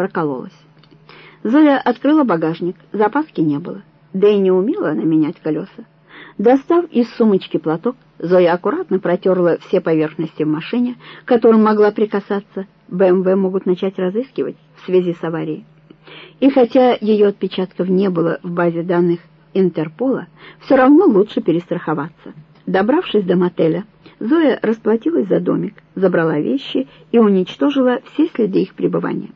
прокололась. Зоя открыла багажник, запаски не было, да и не умела она менять колеса. Достав из сумочки платок, Зоя аккуратно протерла все поверхности в машине, к которым могла прикасаться. БМВ могут начать разыскивать в связи с аварией. И хотя ее отпечатков не было в базе данных Интерпола, все равно лучше перестраховаться. Добравшись до мотеля, Зоя расплатилась за домик, забрала вещи и уничтожила все следы их пребывания.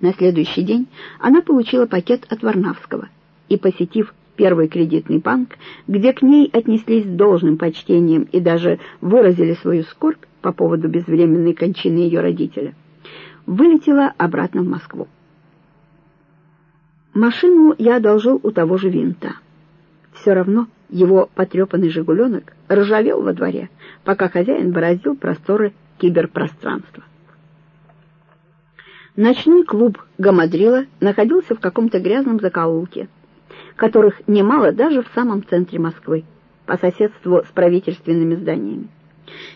На следующий день она получила пакет от Варнавского и, посетив первый кредитный банк, где к ней отнеслись с должным почтением и даже выразили свою скорбь по поводу безвременной кончины ее родителя, вылетела обратно в Москву. Машину я одолжил у того же винта. Все равно его потрепанный «Жигуленок» ржавел во дворе, пока хозяин бороздил просторы киберпространства. Ночной клуб «Гамадрила» находился в каком-то грязном закоулке, которых немало даже в самом центре Москвы, по соседству с правительственными зданиями.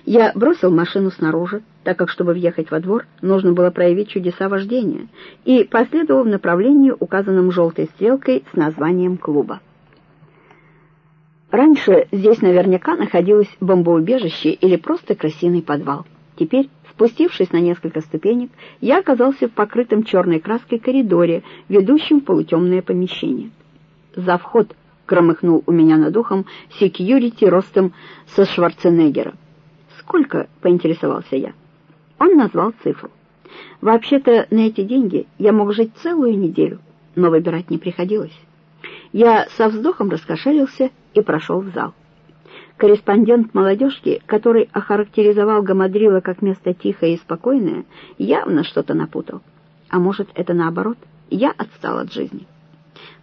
Я бросил машину снаружи, так как, чтобы въехать во двор, нужно было проявить чудеса вождения, и последовал в направлении, указанном желтой стрелкой с названием клуба. Раньше здесь наверняка находилось бомбоубежище или просто крысиный подвал. Теперь, спустившись на несколько ступенек, я оказался в покрытом черной краской коридоре, ведущем в полутемное помещение. «За вход!» — громыхнул у меня над ухом секьюрити ростом со Шварценеггера. «Сколько?» — поинтересовался я. Он назвал цифру. Вообще-то на эти деньги я мог жить целую неделю, но выбирать не приходилось. Я со вздохом раскошелился и прошел в зал. Корреспондент молодежки, который охарактеризовал Гамадрила как место тихое и спокойное, явно что-то напутал. А может, это наоборот, я отстал от жизни.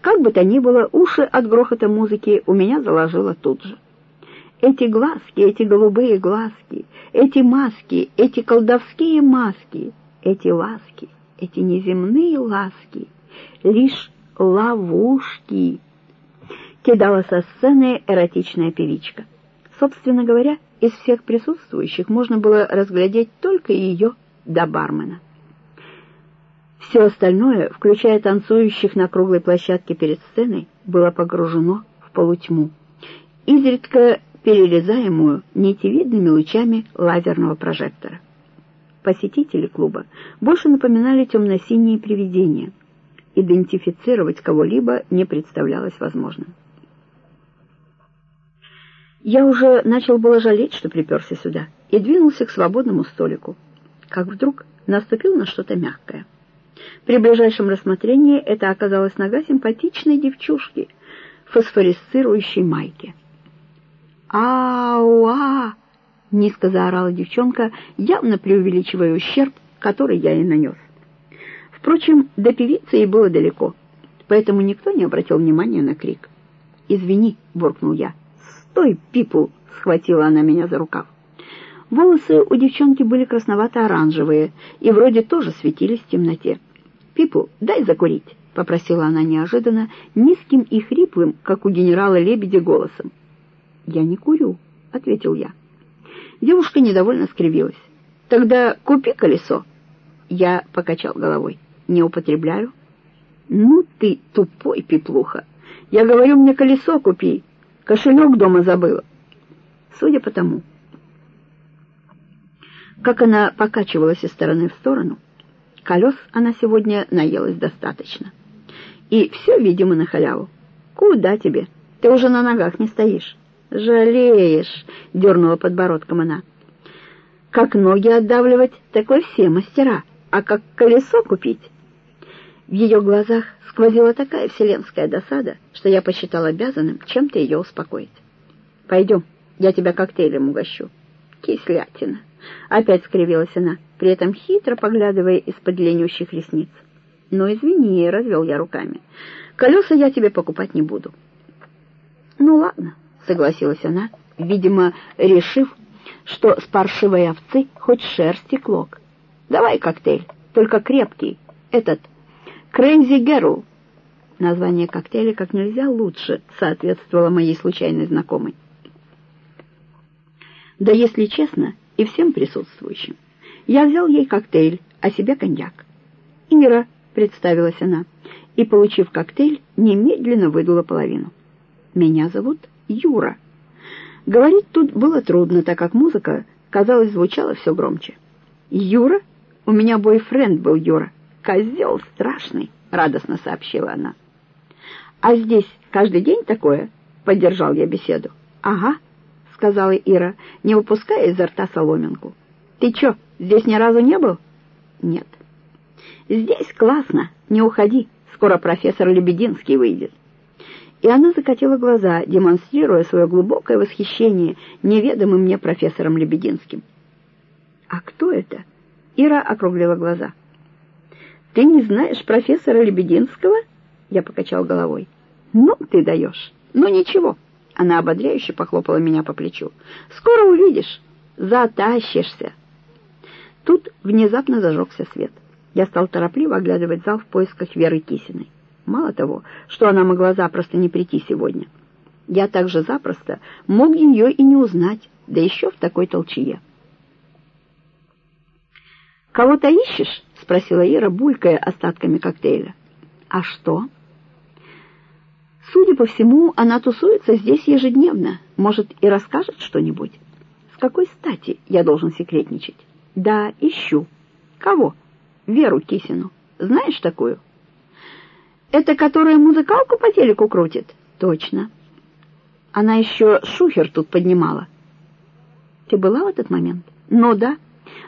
Как бы то ни было, уши от грохота музыки у меня заложило тут же. Эти глазки, эти голубые глазки, эти маски, эти колдовские маски, эти ласки, эти неземные ласки, лишь ловушки. Кидала со сцены эротичная певичка. Собственно говоря, из всех присутствующих можно было разглядеть только ее до бармена. Все остальное, включая танцующих на круглой площадке перед сценой, было погружено в полутьму. Изредка перерезаемую нитевидными лучами лазерного прожектора. Посетители клуба больше напоминали темно-синие привидения. Идентифицировать кого-либо не представлялось возможным. Я уже начал было жалеть, что приперся сюда, и двинулся к свободному столику, как вдруг наступил на что-то мягкое. При ближайшем рассмотрении это оказалась нога симпатичной девчушки в фосфорисцирующей майке. «Ауа!» — низко заорала девчонка, явно преувеличивая ущерб, который я ей нанес. Впрочем, до певицы ей было далеко, поэтому никто не обратил внимания на крик. «Извини», — буркнул я. «Стой, пипу!» — схватила она меня за рукав. Волосы у девчонки были красновато-оранжевые и вроде тоже светились в темноте. «Пипу, дай закурить», — попросила она неожиданно, низким и хриплым, как у генерала Лебедя, голосом. «Я не курю», — ответил я. Девушка недовольно скривилась. «Тогда купи колесо». Я покачал головой. «Не употребляю». «Ну ты тупой, пеплуха! Я говорю, мне колесо купи. Кошелек дома забыла». Судя по тому, как она покачивалась из стороны в сторону, колес она сегодня наелась достаточно. И все, видимо, на халяву. «Куда тебе? Ты уже на ногах не стоишь». «Жалеешь», — дернула подбородком она. «Как ноги отдавливать, так вы все мастера, а как колесо купить?» В ее глазах сквозила такая вселенская досада, что я посчитал обязанным чем-то ее успокоить. «Пойдем, я тебя коктейлем угощу». «Кислятина», — опять скривилась она, при этом хитро поглядывая из-под длиннющих ресниц. «Ну, извини», — развел я руками, — «колеса я тебе покупать не буду». «Ну, ладно», согласилась она, видимо, решив, что с паршивой овцы хоть шерсти клок. Давай коктейль, только крепкий, этот Crazy Girl. Название коктейля как нельзя лучше соответствовало моей случайной знакомой. Да если честно, и всем присутствующим. Я взял ей коктейль, а себе коньяк. «Ира», — представилась она, и, получив коктейль, немедленно выдула половину. «Меня зовут Юра». Говорить тут было трудно, так как музыка, казалось, звучала все громче. «Юра? У меня бойфренд был Юра. Козел страшный», — радостно сообщила она. «А здесь каждый день такое?» — поддержал я беседу. «Ага», — сказала Ира, не выпуская изо рта соломинку. «Ты чё, здесь ни разу не был?» «Нет». «Здесь классно, не уходи, скоро профессор Лебединский выйдет». И она закатила глаза, демонстрируя свое глубокое восхищение неведомым мне профессором Лебединским. «А кто это?» Ира округлила глаза. «Ты не знаешь профессора Лебединского?» Я покачал головой. «Ну, ты даешь. Ну, ничего». Она ободряюще похлопала меня по плечу. «Скоро увидишь. Затащишься». Тут внезапно зажегся свет. Я стал торопливо оглядывать зал в поисках Веры Кисиной. Мало того, что она могла запросто не прийти сегодня. Я также запросто мог ее и не узнать, да еще в такой толчье. «Кого-то ищешь?» — спросила Ира, булькая остатками коктейля. «А что?» Судя по всему, она тусуется здесь ежедневно. Может, и расскажет что-нибудь. С какой стати я должен секретничать? Да, ищу. Кого? Веру Кисину. Знаешь такую? Это которая музыкалку по телеку крутит? Точно. Она еще шухер тут поднимала. Ты была в этот момент? Ну да.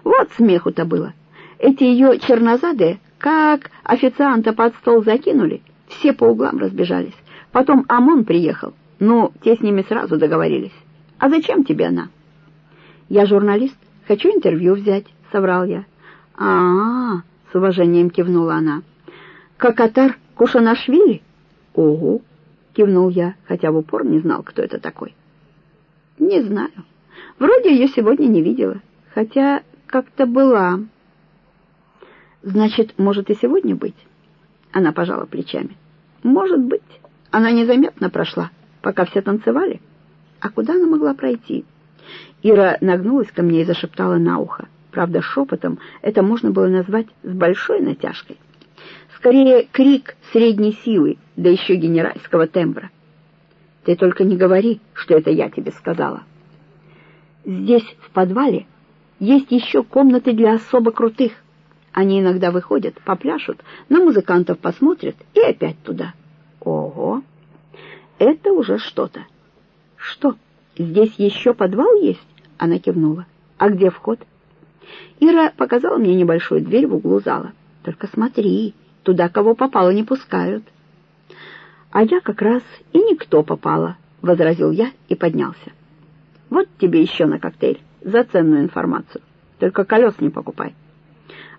Вот смеху-то было. Эти ее чернозадые, как официанта под стол закинули, все по углам разбежались. Потом ОМОН приехал. Ну, те с ними сразу договорились. А зачем тебе она? Я журналист, хочу интервью взять, соврал я. А, -а, -а с уважением кивнула она. Какатар Кушанашвили? Ого, кивнул я, хотя в упор не знал, кто это такой. Не знаю. Вроде ее сегодня не видела, хотя как-то была. Значит, может и сегодня быть? Она пожала плечами. Может быть. Она незаметно прошла, пока все танцевали. А куда она могла пройти? Ира нагнулась ко мне и зашептала на ухо. Правда, шепотом это можно было назвать с большой натяжкой. Скорее, крик средней силы, да еще генеральского тембра. Ты только не говори, что это я тебе сказала. Здесь, в подвале, есть еще комнаты для особо крутых. Они иногда выходят, попляшут, на музыкантов посмотрят и опять туда. Ого! Это уже что-то. Что, здесь еще подвал есть? Она кивнула. А где вход? Ира показала мне небольшую дверь в углу зала. Только смотри, туда кого попало не пускают. А я как раз и никто попала, возразил я и поднялся. Вот тебе еще на коктейль за ценную информацию. Только колес не покупай.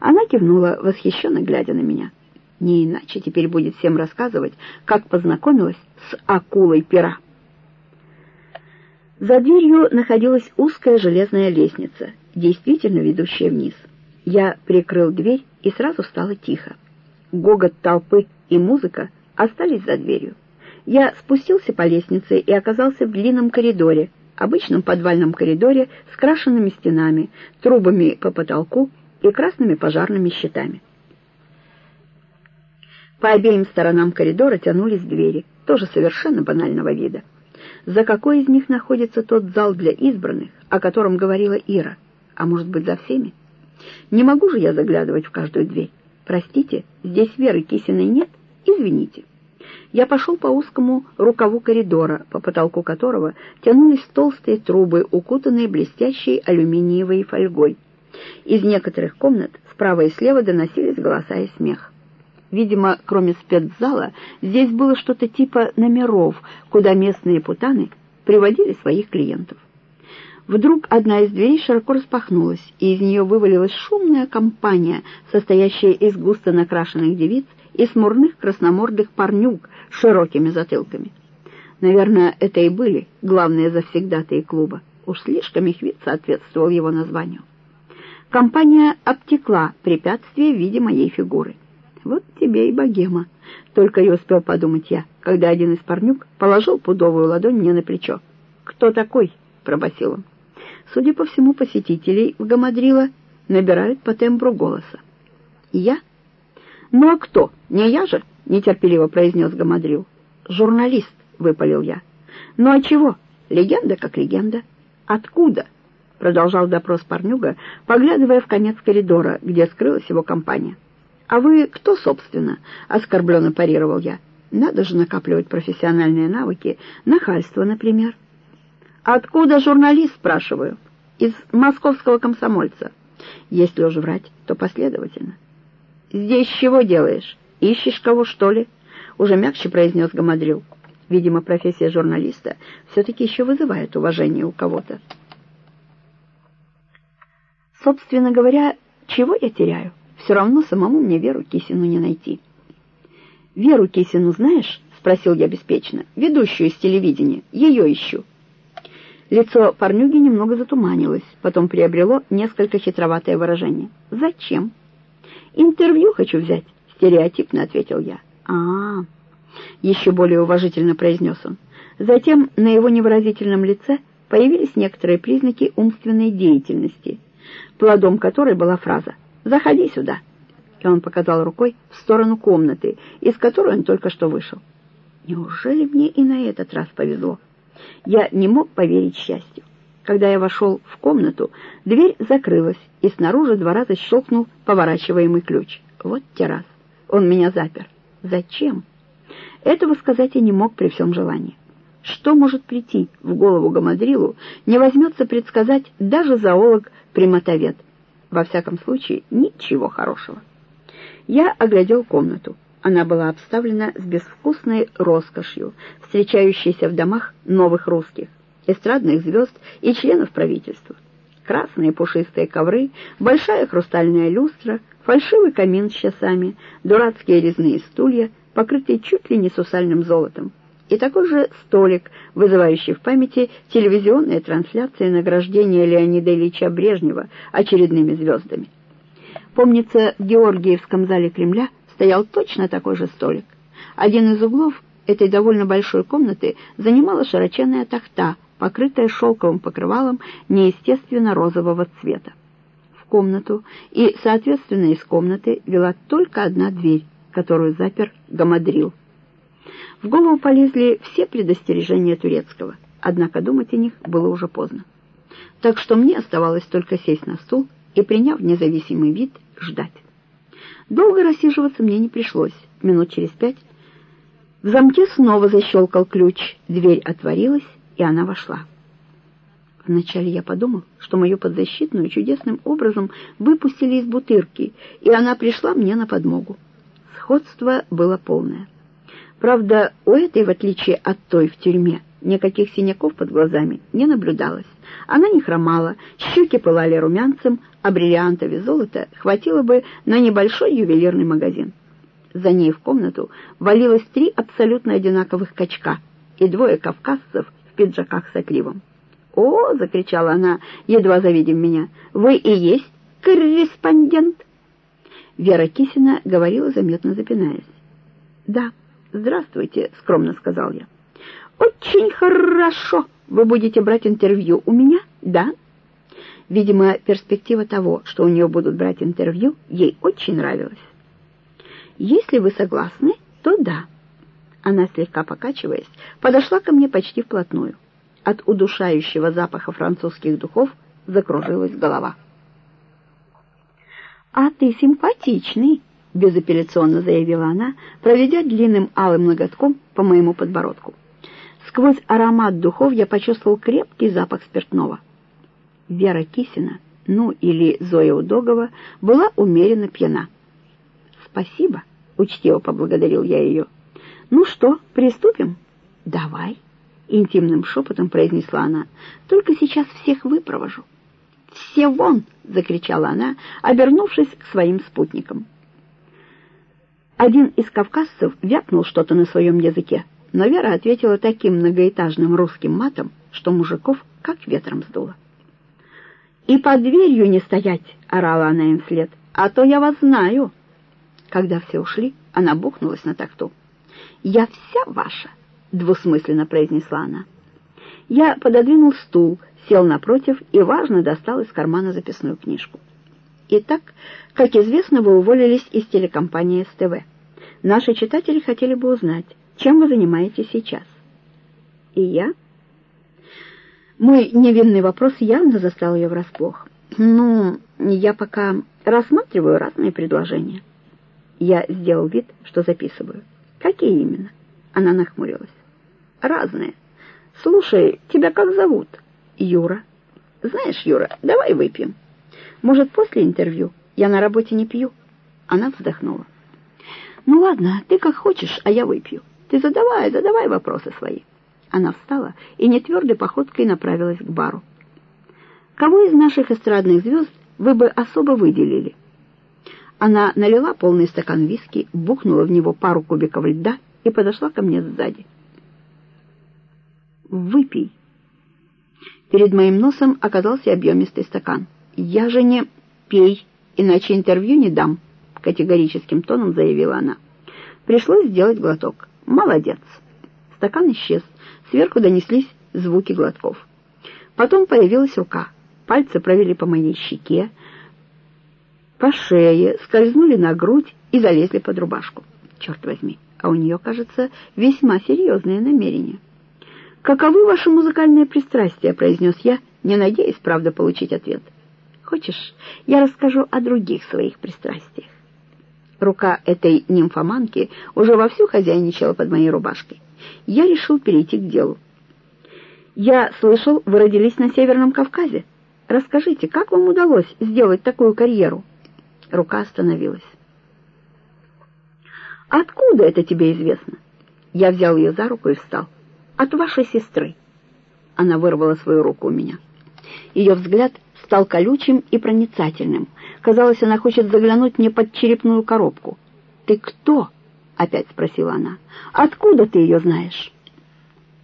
Она кивнула, восхищенно глядя на меня. Не иначе теперь будет всем рассказывать, как познакомилась с акулой пера. За дверью находилась узкая железная лестница, действительно ведущая вниз. Я прикрыл дверь, и сразу стало тихо. Гогот толпы и музыка остались за дверью. Я спустился по лестнице и оказался в длинном коридоре, обычном подвальном коридоре с крашенными стенами, трубами по потолку и красными пожарными щитами. По обеим сторонам коридора тянулись двери, тоже совершенно банального вида. За какой из них находится тот зал для избранных, о котором говорила Ира? А может быть, за всеми? Не могу же я заглядывать в каждую дверь. Простите, здесь Веры Кисиной нет? Извините. Я пошел по узкому рукаву коридора, по потолку которого тянулись толстые трубы, укутанные блестящей алюминиевой фольгой. Из некоторых комнат справа и слева доносились голоса и смех. Видимо, кроме спецзала, здесь было что-то типа номеров, куда местные путаны приводили своих клиентов. Вдруг одна из дверей широко распахнулась, и из нее вывалилась шумная компания, состоящая из густо накрашенных девиц и смурных красномордых парнюк с широкими затылками. Наверное, это и были главные завсегдатые клуба. Уж слишком их вид соответствовал его названию. Компания обтекла препятствие в виде моей фигуры. Вот тебе и богема. Только и успел подумать я, когда один из парнюк положил пудовую ладонь мне на плечо. «Кто такой?» — пробасил он. Судя по всему, посетителей в Гамадрила набирают по тембру голоса. «Я?» «Ну а кто? Не я же?» — нетерпеливо произнес Гамадрил. «Журналист», — выпалил я. «Ну а чего? Легенда как легенда. Откуда?» — продолжал допрос парнюга, поглядывая в конец коридора, где скрылась его компания. «А вы кто, собственно?» — оскорбленно парировал я. «Надо же накапливать профессиональные навыки, нахальство, например». «Откуда журналист?» — спрашиваю. «Из московского комсомольца». Если уж врать, то последовательно. «Здесь чего делаешь? Ищешь кого, что ли?» Уже мягче произнес Гамадрил. Видимо, профессия журналиста все-таки еще вызывает уважение у кого-то. Собственно говоря, чего я теряю? Все равно самому мне Веру Кисину не найти. «Веру Кисину знаешь?» — спросил я беспечно. «Ведущую из телевидения. Ее ищу». Лицо парнюги немного затуманилось, потом приобрело несколько хитроватое выражение. «Зачем?» «Интервью хочу взять», — стереотипно ответил я. а, -а, -а еще более уважительно произнес он. Затем на его невыразительном лице появились некоторые признаки умственной деятельности, плодом которой была фраза «Заходи сюда». И он показал рукой в сторону комнаты, из которой он только что вышел. Неужели мне и на этот раз повезло? Я не мог поверить счастью. Когда я вошел в комнату, дверь закрылась, и снаружи два раза щелкнул поворачиваемый ключ. Вот террас. Он меня запер. Зачем? Этого сказать я не мог при всем желании. Что может прийти в голову Гамадрилу, не возьмется предсказать даже зоолог-приматовед. Во всяком случае, ничего хорошего. Я оглядел комнату. Она была обставлена с безвкусной роскошью, встречающейся в домах новых русских, эстрадных звезд и членов правительства. Красные пушистые ковры, большая хрустальная люстра, фальшивый камин с часами, дурацкие резные стулья, покрытые чуть ли не сусальным золотом, и такой же столик, вызывающий в памяти телевизионные трансляции награждения Леонида Ильича Брежнева очередными звездами. Помнится, в Георгиевском зале Кремля стоял точно такой же столик. Один из углов этой довольно большой комнаты занимала широченная тахта, покрытая шелковым покрывалом неестественно розового цвета. В комнату и, соответственно, из комнаты вела только одна дверь, которую запер Гамадрил. В голову полезли все предостережения турецкого, однако думать о них было уже поздно. Так что мне оставалось только сесть на стул и, приняв независимый вид, ждать. Долго рассиживаться мне не пришлось. Минут через пять в замке снова защелкал ключ, дверь отворилась, и она вошла. Вначале я подумал, что мою подзащитную чудесным образом выпустили из бутырки, и она пришла мне на подмогу. Сходство было полное. Правда, у этой, в отличие от той в тюрьме, никаких синяков под глазами не наблюдалось. Она не хромала, щеки пылали румянцем, а бриллиантов и золота хватило бы на небольшой ювелирный магазин. За ней в комнату валилось три абсолютно одинаковых качка и двое кавказцев в пиджаках с отливом. «О!» — закричала она, едва завидев меня. «Вы и есть корреспондент?» Вера Кисина говорила, заметно запинаясь. «Да, здравствуйте», — скромно сказал я. «Очень хорошо. Вы будете брать интервью у меня, да?» Видимо, перспектива того, что у нее будут брать интервью, ей очень нравилась. «Если вы согласны, то да». Она, слегка покачиваясь, подошла ко мне почти вплотную. От удушающего запаха французских духов закружилась голова. «А ты симпатичный», — безапелляционно заявила она, проведя длинным алым ноготком по моему подбородку. Сквозь аромат духов я почувствовал крепкий запах спиртного. Вера Кисина, ну или Зоя Удогова, была умеренно пьяна. «Спасибо», — учтиво поблагодарил я ее. «Ну что, приступим?» «Давай», — интимным шепотом произнесла она. «Только сейчас всех выпровожу». «Все вон!» — закричала она, обернувшись к своим спутникам. Один из кавказцев вякнул что-то на своем языке но Вера ответила таким многоэтажным русским матом, что мужиков как ветром сдуло. «И под дверью не стоять!» — орала она им вслед. «А то я вас знаю!» Когда все ушли, она бухнулась на такту. «Я вся ваша!» — двусмысленно произнесла она. Я пододвинул стул, сел напротив и, важно, достал из кармана записную книжку. Итак, как известно, вы уволились из телекомпании СТВ. Наши читатели хотели бы узнать, чем вы занимаетесь сейчас. И я? Мой невинный вопрос явно застал ее врасплох. Ну, я пока рассматриваю разные предложения. Я сделал вид, что записываю. Какие именно? Она нахмурилась. Разные. Слушай, тебя как зовут? Юра. Знаешь, Юра, давай выпьем. Может, после интервью? Я на работе не пью. Она вздохнула. Ну ладно, ты как хочешь, а я выпью. Ты задавай, задавай вопросы свои. Она встала и нетвердой походкой направилась к бару. Кого из наших эстрадных звезд вы бы особо выделили? Она налила полный стакан виски, бухнула в него пару кубиков льда и подошла ко мне сзади. «Выпей». Перед моим носом оказался объемистый стакан. «Я же не...» «Пей, иначе интервью не дам», — категорическим тоном заявила она. Пришлось сделать глоток. «Молодец». Стакан исчез. Сверху донеслись звуки глотков. Потом появилась рука. Пальцы провели по моей щеке, по шее, скользнули на грудь и залезли под рубашку. Черт возьми, а у нее, кажется, весьма серьезные намерения. «Каковы ваши музыкальные пристрастия?» — произнес я, не надеясь, правда, получить ответ. «Хочешь, я расскажу о других своих пристрастиях?» Рука этой нимфоманки уже вовсю хозяйничала под моей рубашкой. Я решил перейти к делу. «Я слышал, вы родились на Северном Кавказе. Расскажите, как вам удалось сделать такую карьеру?» Рука остановилась. «Откуда это тебе известно?» Я взял ее за руку и встал. «От вашей сестры». Она вырвала свою руку у меня. Ее взгляд стал колючим и проницательным. Казалось, она хочет заглянуть мне под черепную коробку. «Ты кто?» — опять спросила она. «Откуда ты ее знаешь?»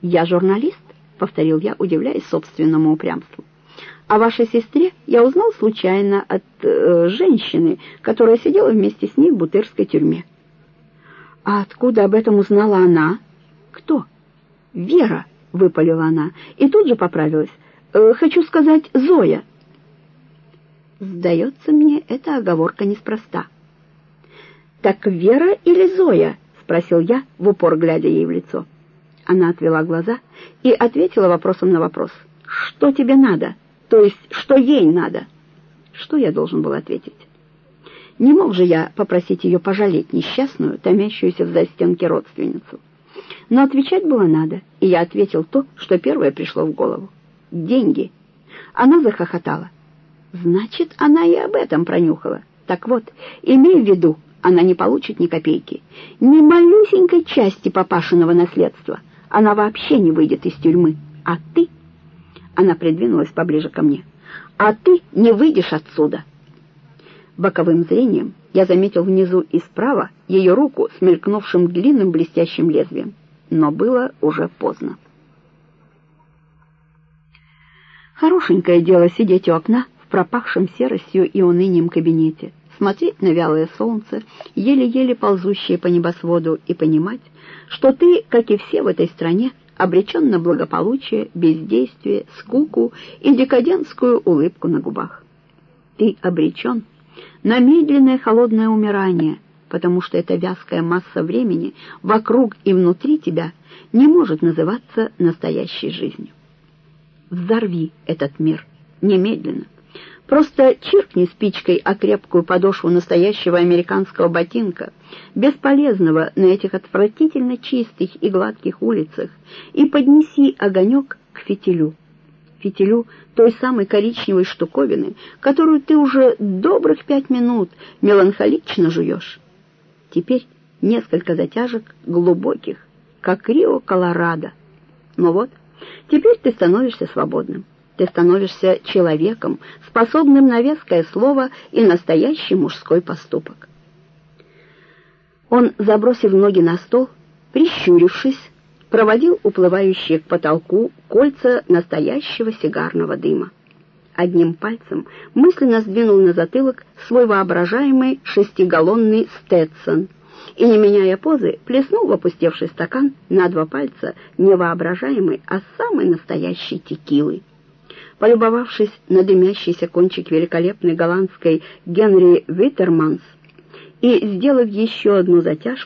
«Я журналист», — повторил я, удивляясь собственному упрямству. О вашей сестре я узнал случайно от э, женщины, которая сидела вместе с ней в бутырской тюрьме. А откуда об этом узнала она? Кто? Вера, выпалила она, и тут же поправилась. Э, хочу сказать, Зоя. Сдается мне, эта оговорка неспроста. Так Вера или Зоя? спросил я, в упор глядя ей в лицо. Она отвела глаза и ответила вопросом на вопрос. Что тебе надо? То есть, что ей надо? Что я должен был ответить? Не мог же я попросить ее пожалеть несчастную, томящуюся в застенке родственницу. Но отвечать было надо, и я ответил то, что первое пришло в голову. «Деньги». Она захохотала. «Значит, она и об этом пронюхала. Так вот, имей в виду, она не получит ни копейки, ни малюсенькой части папашиного наследства. Она вообще не выйдет из тюрьмы. А ты она придвинулась поближе ко мне. «А ты не выйдешь отсюда!» Боковым зрением я заметил внизу и справа ее руку с мелькнувшим длинным блестящим лезвием. Но было уже поздно. Хорошенькое дело сидеть у окна в пропахшем серостью и унынием кабинете, смотреть на вялое солнце, еле-еле ползущее по небосводу, и понимать, что ты, как и все в этой стране, обречен на благополучие, бездействие, скуку и декадентскую улыбку на губах. Ты обречен на медленное холодное умирание, потому что эта вязкая масса времени вокруг и внутри тебя не может называться настоящей жизнью. Взорви этот мир немедленно. Просто чиркни спичкой о крепкую подошву настоящего американского ботинка, бесполезного на этих отвратительно чистых и гладких улицах, и поднеси огонек к фитилю. Фитилю той самой коричневой штуковины, которую ты уже добрых пять минут меланхолично жуешь. Теперь несколько затяжек глубоких, как Рио, Колорадо. Но вот, теперь ты становишься свободным. Ты становишься человеком, способным на веское слово и настоящий мужской поступок. Он, забросив ноги на стол, прищурившись, проводил уплывающие к потолку кольца настоящего сигарного дыма. Одним пальцем мысленно сдвинул на затылок свой воображаемый шестигаллонный Стетсон и, не меняя позы, плеснул в опустевший стакан на два пальца невоображаемый, а самый настоящий текилы. Полюбовавшись на дымящийся кончик великолепной голландской Генри Виттерманс и сделав еще одну затяжку,